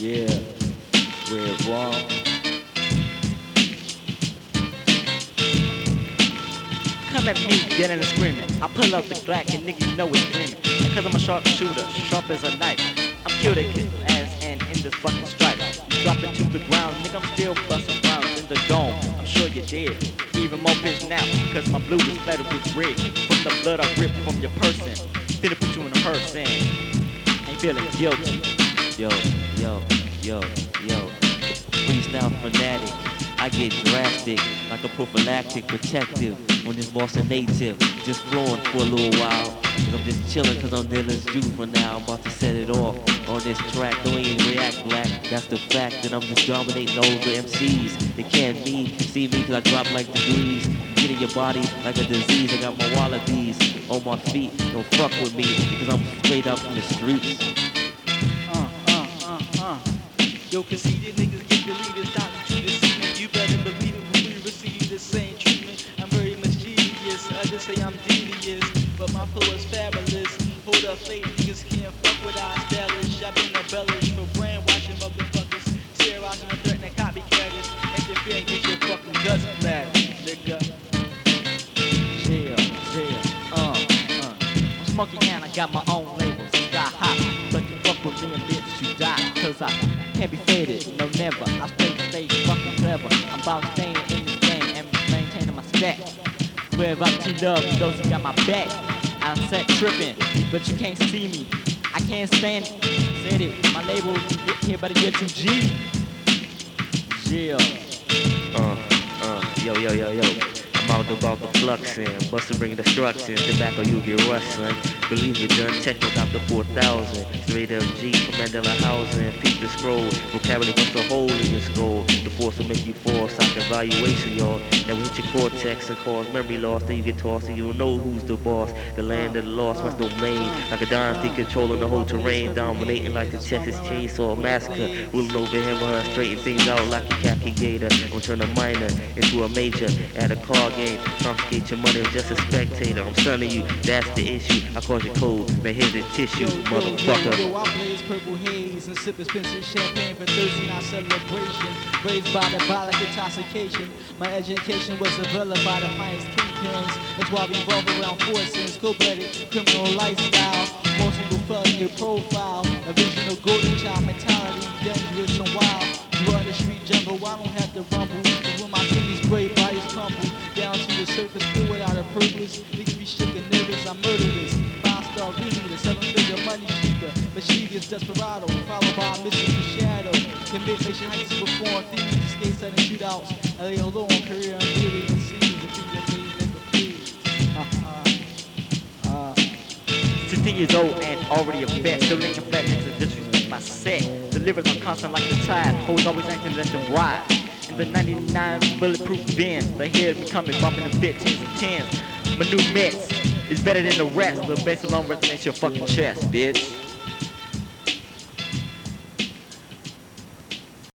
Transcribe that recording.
Yeah, we're wrong. Come at me, yelling and screaming. I pull out the black and niggas know it's dreaming. Cause I'm a sharp shooter, sharp as a knife. I'm cute a kid's ass and in this fucking strike. Drop it to the ground, nigga, I'm still busting rounds in the dome. I'm sure you're dead. Even more pissed now, cause my blue is better with red. From the blood I ripped from your person. Then it put you in a hearse and ain't feeling guilty. Yo, yo yo, yo. Freestyle fanatic. I get drastic, like a prophylactic protective. On this Boston native, just flowing for a little while. Cause I'm just chilling cause I'm Dylan's juice for now. I'm about to set it off on this track. Don't even react black. That's the fact that I'm just dominating the MCs. They can't me, see me cause I drop like degrees. Get in your body like a disease. I got my Wallabees on my feet. Don't fuck with me because I'm straight up from the streets. Uh, Yo, conceited niggas get deleted, stop to the semen. You better believe it when we receive the same treatment. I'm very mischievous, others say I'm devious, but my flow is fabulous. Hold up, fake niggas can't fuck with our stylish. I've been embellished for brainwashing motherfuckers, terrorizing and threatening copycatters. And get your fucking guts black, nigga. Yeah, yeah, uh, uh. I'm smoking and I got my own labels. Got hot, but you fuck with me and bitch, you die. Cause I can't be faded, no never. I stay stay fucking clever. I'm about staying in this game and maintaining my stack. Wherever I teed up, those who got my back. I'm set tripping, but you can't see me. I can't stand it. Said it, my label get here get to G. Yeah. Uh, uh, yo, yo, yo, yo. Out about the fluxing, bustin' bring destruction. Tobacco, you get rustling. Believe it, done techno got the 4000. Straight FG, Mandela housing. Peep the scroll, vocabulary wants a hole in your skull. Will make you fall, stock evaluation, y'all. That will hit your cortex and cause memory loss. Then you get tossed and you don't know who's the boss. The land of the lost, what's domain. Like a dynasty controlling the whole terrain, dominating like the Texas Chainsaw Massacre. Ruling over him or her, straighten things out like a khaki gator. Gonna turn a minor into a major at a car game. Confiscate your money, I'm just a spectator. I'm stunning you, that's the issue. I cause your cold, man, here's the tissue, motherfucker. Yo, yo, I blaze purple haze and sip expensive champagne for Thursday night celebration. Raised by the violent intoxication. My education was developed by the finest kingpins. That's why we revolve around forces. Cold-blooded criminal lifestyle. Multiple felony profile. Of golden child mentality. Dangerous and wild. Run the street jungle, I don't have to rumble. But when my city's brave bodies crumble down to the surface, still without a purpose. Niggas be shook and nervous, I'm murderous. Five star reader, seven figure money shooter. Mischievous desperado, followed by a mystical mission heights to thieves, sudden shootouts. I lay alone, career unweary and seas. The things that nigga please. 16 years old and already a vet. Still linking flat to disrespect my set. Delivers on constant like the tide. Hoes always acting let them ride. In the 99 bulletproof Benz, the head be coming, bumping the 15s and 10s. My new mix is better than the rest. The bass alone resonates your fucking chest, bitch.